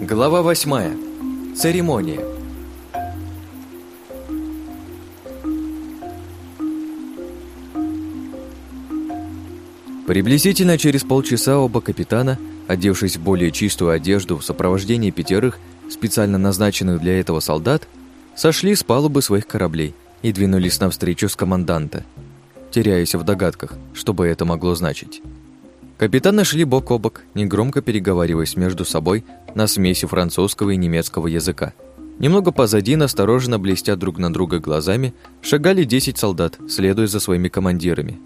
Глава восьмая. Церемония. Приблизительно через полчаса оба капитана, одевшись в более чистую одежду в сопровождении пятерых специально назначенных для этого солдат, сошли с палубы своих кораблей и двинулись навстречу с команданта, теряясь в догадках, что бы это могло значить. Капитаны шли бок о бок, негромко переговариваясь между собой на смеси французского и немецкого языка. Немного позади, настороженно блестя друг на друга глазами, шагали 10 солдат, следуя за своими командирами.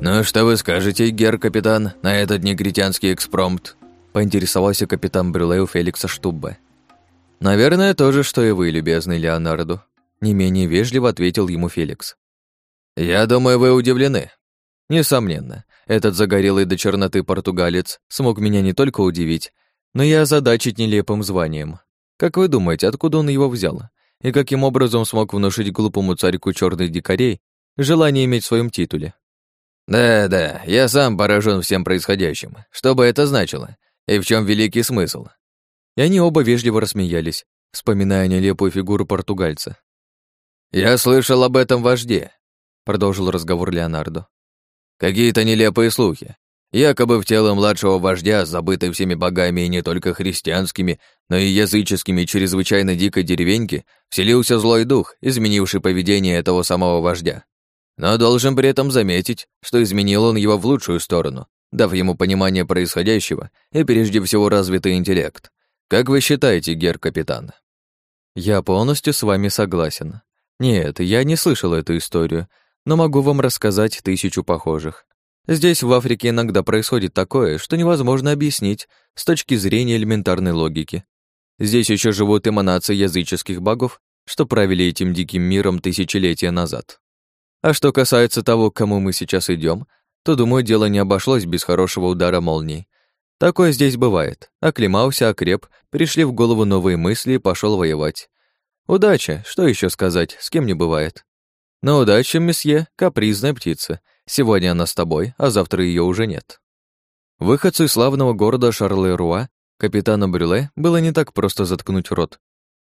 «Ну что вы скажете, гер-капитан, на этот негритянский экспромт?» поинтересовался капитан Брюле у Феликса Штубба. «Наверное, то же, что и вы, любезный Леонардо», не менее вежливо ответил ему Феликс. «Я думаю, вы удивлены». «Несомненно, этот загорелый до черноты португалец смог меня не только удивить, но и озадачить нелепым званием. Как вы думаете, откуда он его взял? И каким образом смог внушить глупому царьку черных дикарей желание иметь в своем титуле? Да-да, я сам поражен всем происходящим. Что бы это значило? И в чем великий смысл? И они оба вежливо рассмеялись, вспоминая нелепую фигуру португальца. «Я слышал об этом вожде», — продолжил разговор Леонардо. «Какие-то нелепые слухи. Якобы в тело младшего вождя, забытой всеми богами и не только христианскими, но и языческими чрезвычайно дикой деревеньки, вселился злой дух, изменивший поведение этого самого вождя. Но должен при этом заметить, что изменил он его в лучшую сторону, дав ему понимание происходящего и прежде всего развитый интеллект. Как вы считаете, гер-капитан? Я полностью с вами согласен. Нет, я не слышал эту историю, но могу вам рассказать тысячу похожих. Здесь, в Африке, иногда происходит такое, что невозможно объяснить с точки зрения элементарной логики. Здесь еще живут эманации языческих богов, что правили этим диким миром тысячелетия назад. А что касается того, к кому мы сейчас идем, то, думаю, дело не обошлось без хорошего удара молнии. Такое здесь бывает. Оклемался, окреп, пришли в голову новые мысли и пошел воевать. Удача, что еще сказать, с кем не бывает. Но удача, месье, капризная птица. Сегодня она с тобой, а завтра ее уже нет. Выходцу из славного города Шарле-Руа, капитану Брюле, было не так просто заткнуть рот.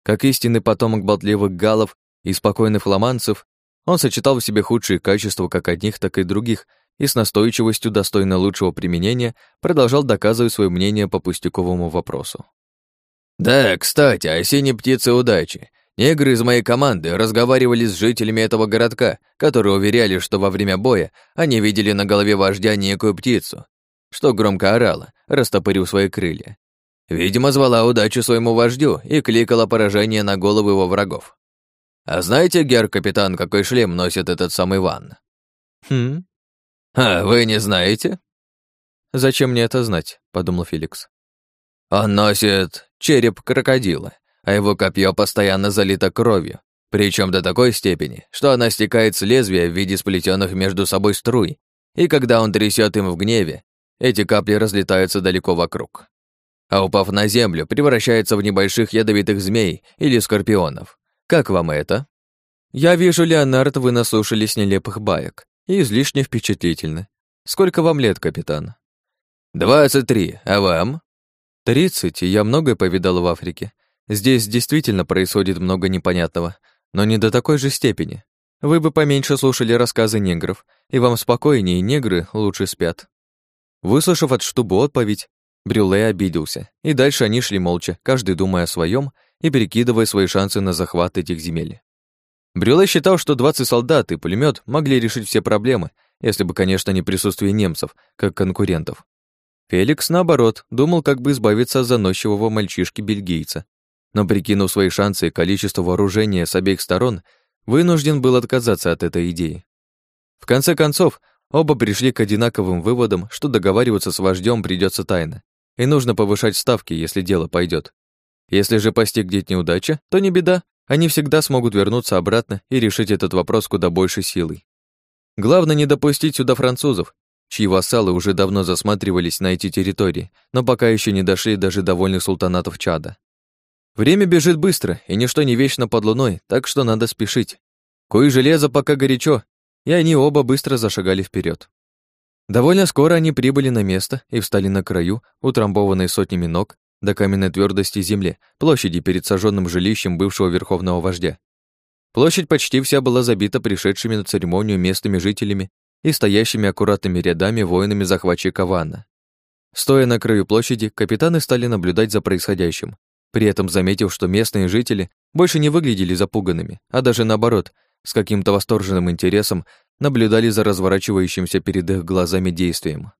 Как истинный потомок болтливых галов и спокойных фламандцев, он сочетал в себе худшие качества как одних, так и других, и с настойчивостью, достойной лучшего применения, продолжал доказывать свое мнение по пустяковому вопросу. «Да, кстати, о синей птице удачи. Негры из моей команды разговаривали с жителями этого городка, которые уверяли, что во время боя они видели на голове вождя некую птицу, что громко орала, растопырив свои крылья. Видимо, звала удачу своему вождю и кликала поражение на головы его врагов. А знаете, гер-капитан, какой шлем носит этот самый Ван? Хм. А, вы не знаете? Зачем мне это знать? подумал Феликс. Он носит череп крокодила, а его копье постоянно залито кровью, причем до такой степени, что она стекает с лезвия в виде сплетенных между собой струй, и когда он трясет им в гневе, эти капли разлетаются далеко вокруг. А упав на землю, превращается в небольших ядовитых змей или скорпионов, как вам это? Я вижу, Леонард, вы наслушались нелепых баек и излишне впечатлительны. Сколько вам лет, капитан? Двадцать три, а вам? Тридцать, и я многое повидал в Африке. Здесь действительно происходит много непонятного, но не до такой же степени. Вы бы поменьше слушали рассказы негров, и вам спокойнее, негры лучше спят. Выслушав от Штубу отповедь, Брюле обиделся, и дальше они шли молча, каждый думая о своем и перекидывая свои шансы на захват этих земель. Брюле считал, что 20 солдат и пулемет могли решить все проблемы, если бы, конечно, не присутствие немцев, как конкурентов. Феликс, наоборот, думал, как бы избавиться от заносчивого мальчишки-бельгийца, но, прикинув свои шансы и количество вооружения с обеих сторон, вынужден был отказаться от этой идеи. В конце концов, оба пришли к одинаковым выводам, что договариваться с вождем придется тайно, и нужно повышать ставки, если дело пойдет. Если же постигнет неудача, то не беда, они всегда смогут вернуться обратно и решить этот вопрос куда большей силой. Главное не допустить сюда французов, чьи вассалы уже давно засматривались на эти территории, но пока еще не дошли даже до вольных султанатов Чада. Время бежит быстро, и ничто не вечно под луной, так что надо спешить. Кое железо пока горячо, и они оба быстро зашагали вперед. Довольно скоро они прибыли на место и встали на краю, утрамбованной сотнями ног, до каменной твердости земли, площади перед сожженным жилищем бывшего верховного вождя. Площадь почти вся была забита пришедшими на церемонию местными жителями и стоящими аккуратными рядами воинами захватчика Ванна. Стоя на краю площади, капитаны стали наблюдать за происходящим, при этом заметив, что местные жители больше не выглядели запуганными, а даже наоборот, с каким-то восторженным интересом наблюдали за разворачивающимся перед их глазами действием.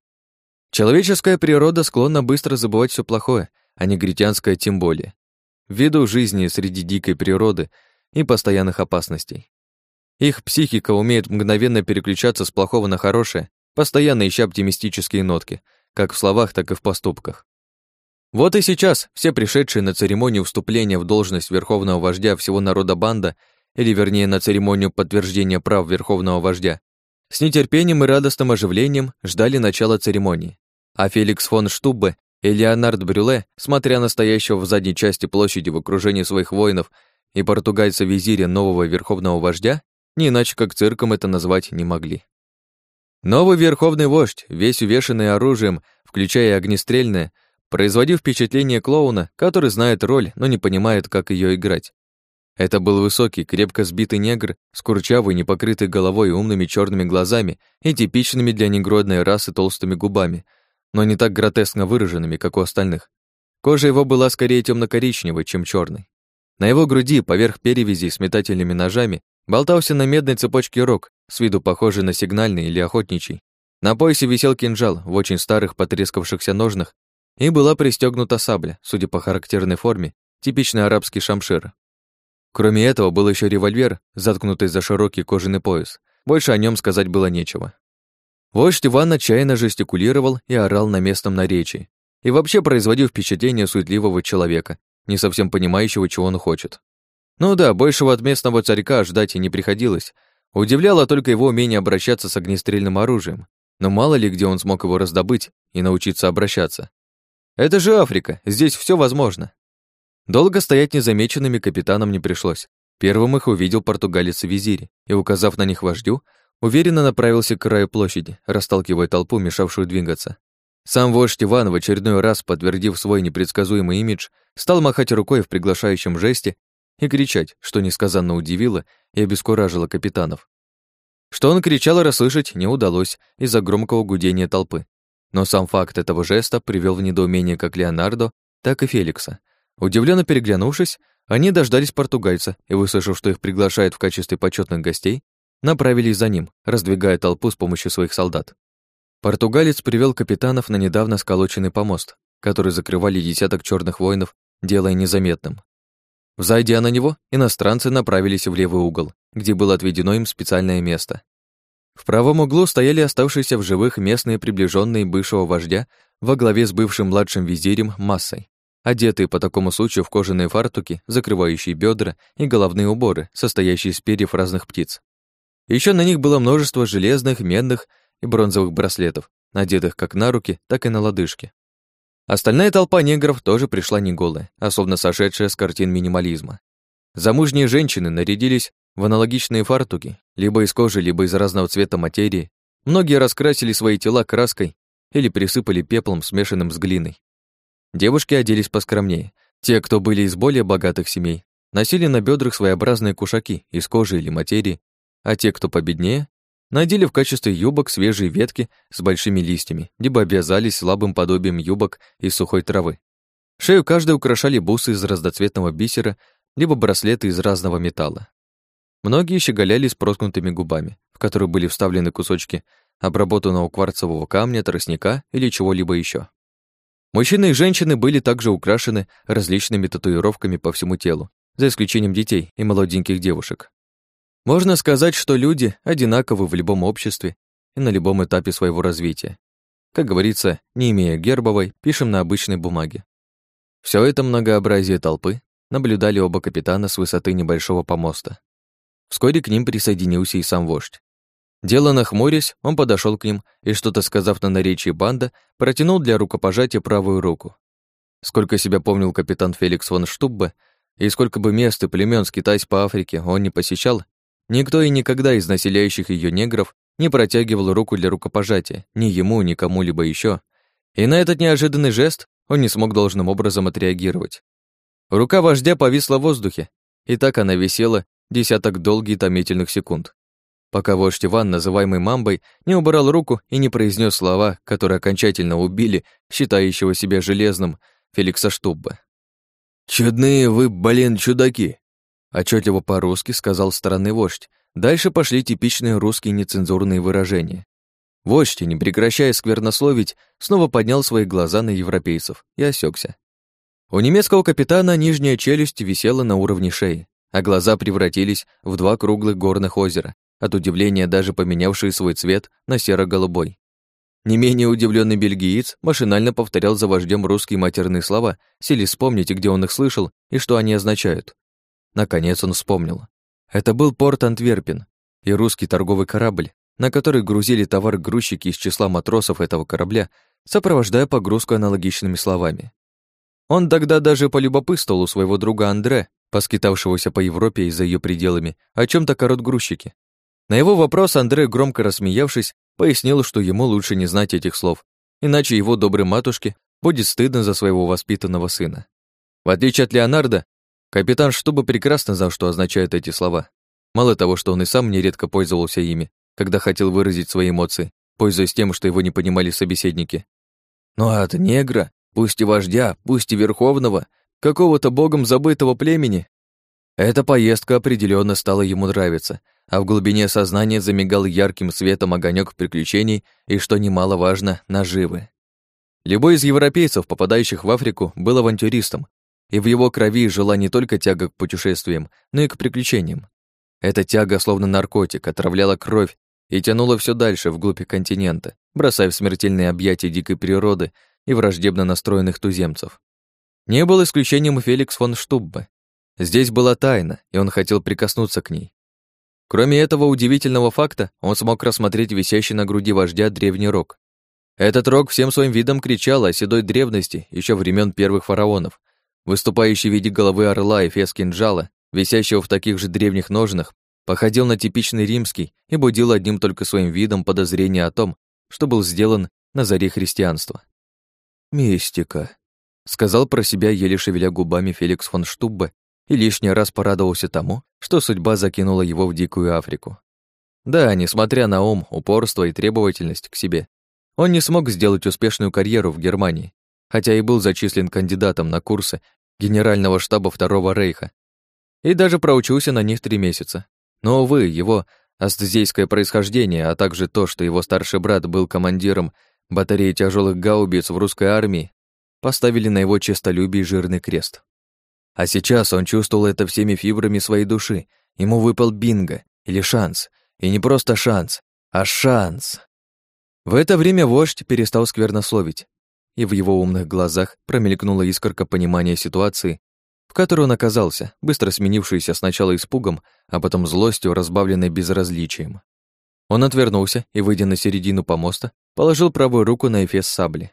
Человеческая природа склонна быстро забывать все плохое, а негритянская тем более, ввиду жизни среди дикой природы и постоянных опасностей. Их психика умеет мгновенно переключаться с плохого на хорошее, постоянно ища оптимистические нотки, как в словах, так и в поступках. Вот и сейчас все пришедшие на церемонию вступления в должность верховного вождя всего народа банда, или вернее на церемонию подтверждения прав верховного вождя, с нетерпением и радостным оживлением ждали начала церемонии. А Феликс фон Штуббе и Леонард Брюле, смотря на стоящего в задней части площади в окружении своих воинов и португальца-визиря нового верховного вождя, не иначе как цирком это назвать не могли. Новый верховный вождь, весь увешанный оружием, включая огнестрельное, производил впечатление клоуна, который знает роль, но не понимает, как ее играть. Это был высокий, крепко сбитый негр с курчавой, непокрытой головой и умными черными глазами и типичными для негродной расы толстыми губами, но не так гротескно выраженными, как у остальных. Кожа его была скорее темно коричневой чем черной. На его груди, поверх перевязи с метательными ножами, болтался на медной цепочке рог, с виду похожий на сигнальный или охотничий. На поясе висел кинжал в очень старых потрескавшихся ножнах, и была пристегнута сабля, судя по характерной форме, типичный арабский шамшир. Кроме этого, был еще револьвер, заткнутый за широкий кожаный пояс. Больше о нем сказать было нечего. Вождь Иван отчаянно жестикулировал и орал на местном наречии. И вообще производил впечатление суетливого человека, не совсем понимающего, чего он хочет. Ну да, большего от местного царька ждать и не приходилось. Удивляло только его умение обращаться с огнестрельным оружием. Но мало ли где он смог его раздобыть и научиться обращаться. Это же Африка, здесь все возможно. Долго стоять незамеченными капитанам не пришлось. Первым их увидел португалец-визирь и, указав на них вождю, уверенно направился к краю площади, расталкивая толпу, мешавшую двигаться. Сам вождь Иван, в очередной раз подтвердив свой непредсказуемый имидж, стал махать рукой в приглашающем жесте и кричать, что несказанно удивило и обескуражило капитанов. Что он кричал, расслышать не удалось из-за громкого гудения толпы. Но сам факт этого жеста привел в недоумение как Леонардо, так и Феликса, Удивленно переглянувшись, они дождались португальца и, выслушав, что их приглашают в качестве почетных гостей, направились за ним, раздвигая толпу с помощью своих солдат. Португалец привел капитанов на недавно сколоченный помост, который закрывали десяток черных воинов, делая незаметным. Взойдя на него, иностранцы направились в левый угол, где было отведено им специальное место. В правом углу стояли оставшиеся в живых местные приближенные бывшего вождя во главе с бывшим младшим визирем Массой одетые по такому случаю в кожаные фартуки, закрывающие бедра и головные уборы, состоящие из перьев разных птиц. Еще на них было множество железных, медных и бронзовых браслетов, надетых как на руки, так и на лодыжки. Остальная толпа негров тоже пришла не голая, а словно сошедшая с картин минимализма. Замужние женщины нарядились в аналогичные фартуки, либо из кожи, либо из разного цвета материи. Многие раскрасили свои тела краской или присыпали пеплом, смешанным с глиной. Девушки оделись поскромнее. Те, кто были из более богатых семей, носили на бедрах своеобразные кушаки из кожи или материи, а те, кто победнее, надели в качестве юбок свежие ветки с большими листьями, либо обвязались слабым подобием юбок из сухой травы. Шею каждой украшали бусы из разноцветного бисера, либо браслеты из разного металла. Многие щеголяли с проткнутыми губами, в которые были вставлены кусочки обработанного кварцевого камня, тростника или чего-либо еще. Мужчины и женщины были также украшены различными татуировками по всему телу, за исключением детей и молоденьких девушек. Можно сказать, что люди одинаковы в любом обществе и на любом этапе своего развития. Как говорится, не имея гербовой, пишем на обычной бумаге. Все это многообразие толпы наблюдали оба капитана с высоты небольшого помоста. Вскоре к ним присоединился и сам вождь. Дело нахмурясь, он подошел к ним и, что-то сказав на наречии банда, протянул для рукопожатия правую руку. Сколько себя помнил капитан Феликс фон Штуббе, и сколько бы мест и племен скитаясь по Африке он не посещал, никто и никогда из населяющих ее негров не протягивал руку для рукопожатия ни ему, ни кому-либо еще, и на этот неожиданный жест он не смог должным образом отреагировать. Рука вождя повисла в воздухе, и так она висела десяток долгих томительных секунд, пока вождь Иван, называемый Мамбой, не убрал руку и не произнес слова, которые окончательно убили считающего себя железным Феликса Штубба. «Чудные вы, блин, чудаки!» Отчетливо по-русски сказал странный вождь. Дальше пошли типичные русские нецензурные выражения. Вождь, не прекращая сквернословить, снова поднял свои глаза на европейцев и осекся. У немецкого капитана нижняя челюсть висела на уровне шеи, а глаза превратились в два круглых горных озера, от удивления даже поменявшие свой цвет на серо-голубой. Не менее удивленный бельгиец машинально повторял за вождем русские матерные слова, силясь вспомнить, где он их слышал и что они означают. Наконец он вспомнил. Это был порт Антверпен и русский торговый корабль, на который грузили товар грузчики из числа матросов этого корабля, сопровождая погрузку аналогичными словами. Он тогда даже полюбопытствовал у своего друга Андре, поскитавшегося по Европе и за ее пределами, о чем то корот грузчики. На его вопрос Андре, громко рассмеявшись, пояснил, что ему лучше не знать этих слов, иначе его доброй матушке будет стыдно за своего воспитанного сына. В отличие от Леонардо, капитан Штуба прекрасно знал, что означают эти слова. Мало того, что он и сам нередко пользовался ими, когда хотел выразить свои эмоции, пользуясь тем, что его не понимали собеседники. Но от негра, пусть и вождя, пусть и верховного, какого-то богом забытого племени, эта поездка определенно стала ему нравиться, а в глубине сознания замигал ярким светом огонек приключений и, что немаловажно, наживы. Любой из европейцев, попадающих в Африку, был авантюристом, и в его крови жила не только тяга к путешествиям, но и к приключениям. Эта тяга, словно наркотик, отравляла кровь и тянула все дальше, вглубь континента, бросая в смертельные объятия дикой природы и враждебно настроенных туземцев. Не был исключением Феликс фон Штуббе. Здесь была тайна, и он хотел прикоснуться к ней. Кроме этого удивительного факта, он смог рассмотреть висящий на груди вождя древний рог. Этот рог всем своим видом кричал о седой древности еще времен первых фараонов. Выступающий в виде головы орла и фес кинжала, висящего в таких же древних ножнах, походил на типичный римский и будил одним только своим видом подозрение о том, что был сделан на заре христианства. «Мистика», — сказал про себя, еле шевеля губами Феликс фон Штуббе, и лишний раз порадовался тому, что судьба закинула его в дикую Африку. Да, несмотря на ум, упорство и требовательность к себе, он не смог сделать успешную карьеру в Германии, хотя и был зачислен кандидатом на курсы Генерального штаба Второго Рейха и даже проучился на них три месяца. Но, увы, его астзейское происхождение, а также то, что его старший брат был командиром батареи тяжелых гаубиц в русской армии, поставили на его честолюбие жирный крест. А сейчас он чувствовал это всеми фибрами своей души. Ему выпал бинго, или шанс. И не просто шанс, а шанс. В это время вождь перестал сквернословить, и в его умных глазах промелькнула искорка понимания ситуации, в которой он оказался, быстро сменившаяся сначала испугом, а потом злостью, разбавленной безразличием. Он отвернулся и, выйдя на середину помоста, положил правую руку на эфес сабли.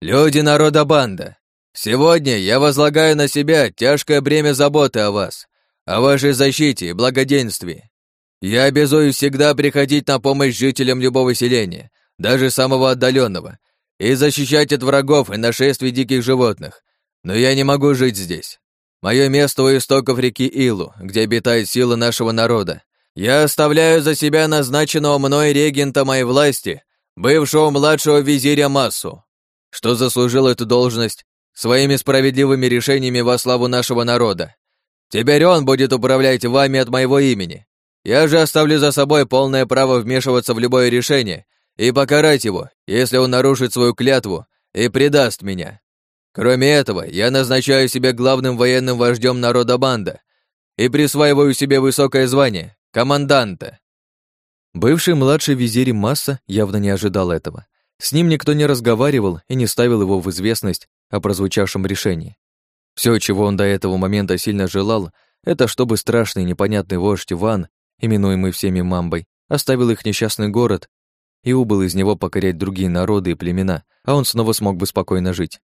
«Люди народа банда! Сегодня я возлагаю на себя тяжкое бремя заботы о вас, о вашей защите и благоденствии. Я обязуюсь всегда приходить на помощь жителям любого селения, даже самого отдаленного, и защищать от врагов и нашествий диких животных. Но я не могу жить здесь. Мое место у истоков реки Илу, где обитает сила нашего народа. Я оставляю за себя назначенного мной регента моей власти, бывшего младшего визиря Массу, что заслужил эту должность своими справедливыми решениями во славу нашего народа. Теперь он будет управлять вами от моего имени. Я же оставлю за собой полное право вмешиваться в любое решение и покарать его, если он нарушит свою клятву и предаст меня. Кроме этого, я назначаю себя главным военным вождем народа банда и присваиваю себе высокое звание — команданта. Бывший младший визирь Масса явно не ожидал этого. С ним никто не разговаривал и не ставил его в известность о прозвучавшем решении. Все, чего он до этого момента сильно желал, это чтобы страшный непонятный вождь Иван, именуемый всеми Мамбой, оставил их несчастный город и убыл из него покорять другие народы и племена, а он снова смог бы спокойно жить.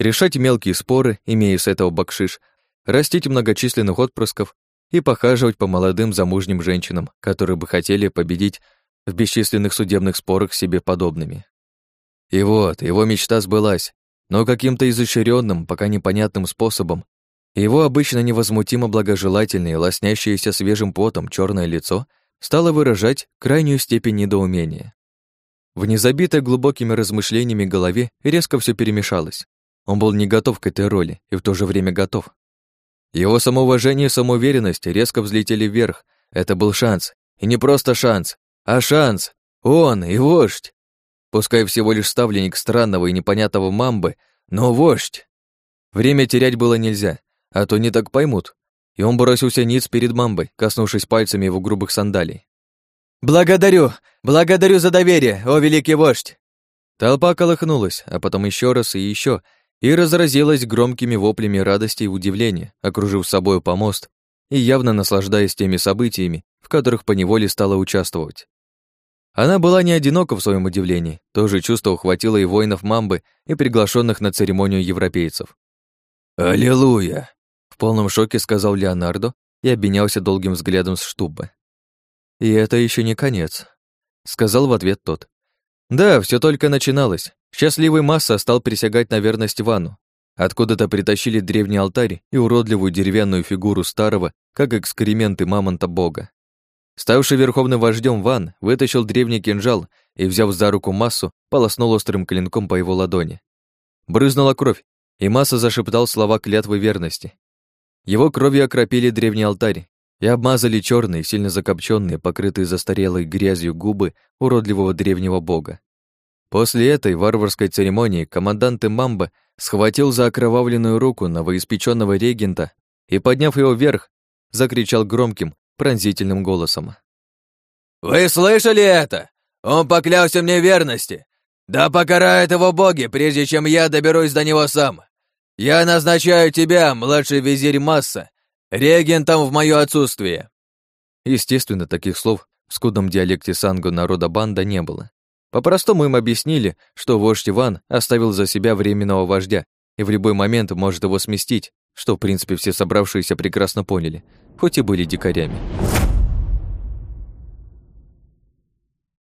Решать мелкие споры, имея с этого бакшиш, растить многочисленных отпрысков и похаживать по молодым замужним женщинам, которые бы хотели победить в бесчисленных судебных спорах себе подобными. И вот, его мечта сбылась, но каким-то изощренным, пока непонятным способом его обычно невозмутимо благожелательное, лоснящееся свежим потом черное лицо стало выражать крайнюю степень недоумения. В незабитой глубокими размышлениями голове резко все перемешалось. Он был не готов к этой роли и в то же время готов. Его самоуважение и самоуверенность резко взлетели вверх. Это был шанс. И не просто шанс, а шанс. Он и вождь. Пускай всего лишь ставленник странного и непонятного мамбы, но вождь. Время терять было нельзя а то не так поймут. И он бросился ниц перед мамбой, коснувшись пальцами его грубых сандалий. «Благодарю! Благодарю за доверие, о великий вождь!» Толпа колыхнулась, а потом еще раз и еще, и разразилась громкими воплями радости и удивления, окружив собою помост и явно наслаждаясь теми событиями, в которых поневоле стала участвовать. Она была не одинока в своем удивлении, то же чувство ухватило и воинов Мамбы, и приглашенных на церемонию европейцев. «Аллилуйя!» В полном шоке сказал Леонардо и обменялся долгим взглядом с Штуббы. «И это еще не конец», — сказал в ответ тот. «Да, все только начиналось. Счастливый Масса стал присягать на верность Ивану. Откуда-то притащили древний алтарь и уродливую деревянную фигуру старого, как экскременты мамонта бога. Ставший верховным вождем Ван вытащил древний кинжал и, взяв за руку Массу, полоснул острым клинком по его ладони. Брызнула кровь, и Масса зашептал слова клятвы верности. Его кровью окропили древний алтарь и обмазали черные, сильно закопченные, покрытые застарелой грязью губы уродливого древнего бога. После этой варварской церемонии командант Имамба схватил за окровавленную руку новоиспеченного регента и, подняв его вверх, закричал громким, пронзительным голосом. «Вы слышали это? Он поклялся мне верности! Да покарают его боги, прежде чем я доберусь до него сам! «Я назначаю тебя, младший визирь Масса, регентом в мое отсутствие». Естественно, таких слов в скудном диалекте санго народа банда не было. По-простому им объяснили, что вождь Иван оставил за себя временного вождя и в любой момент может его сместить, что, в принципе, все собравшиеся прекрасно поняли, хоть и были дикарями.